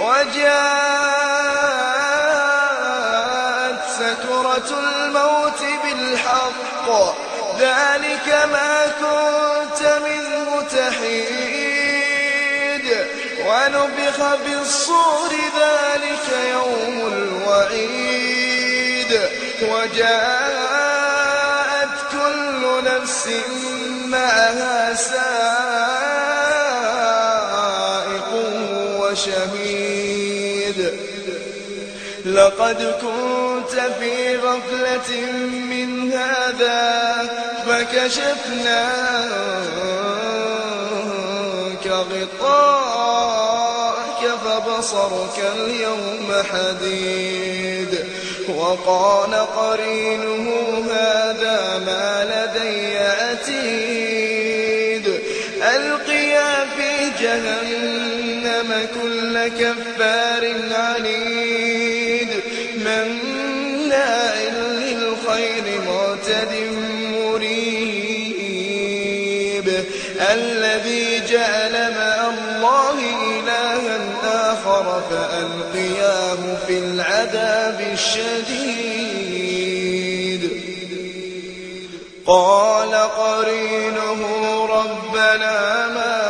وجاءت سكرة الموت بالحق. ذلك ما كنت منه تحيد. ونبخ بالصور ذلك يوم الوعيد. وجاءت كل نفس معها سائق وشهيد. لقد كنت في غفلة من هذا فكشفنا غطاءك فبصرك اليوم حديد. وقال قرينه هذا ما لدي عتيد. ألقيا في جهنم كل كفار عنيد مناع للخير معتد مريب الذي جعل مع الله إلها آخر فألقياه في العذاب الشديد قال قرينه ربنا ما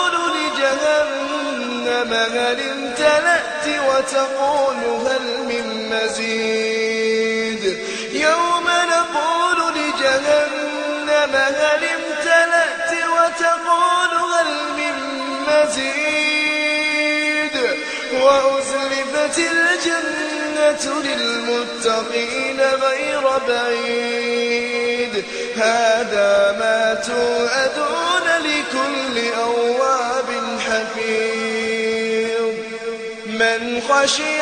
لجهنم هل امتلأت وتقول هل من مزيد؟ يوم نقول لجهنم هل امتلأت وتقول هل من مزيد؟ وأزلفت الجنة للمتقين غير بعيد. هذا ما توعدون لكل من خشي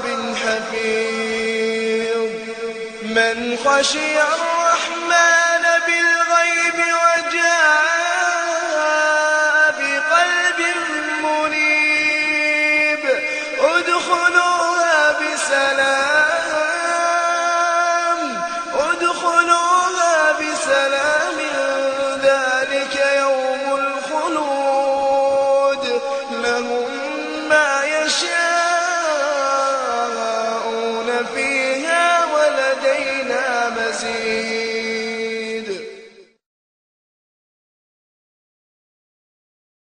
من خشي الرحمن بالغيب وجاء بقلب منيب ادخلوها بسلام ادخلوها بسلام ذلك يوم الخلود لهم ما يشاءون فيها عزيز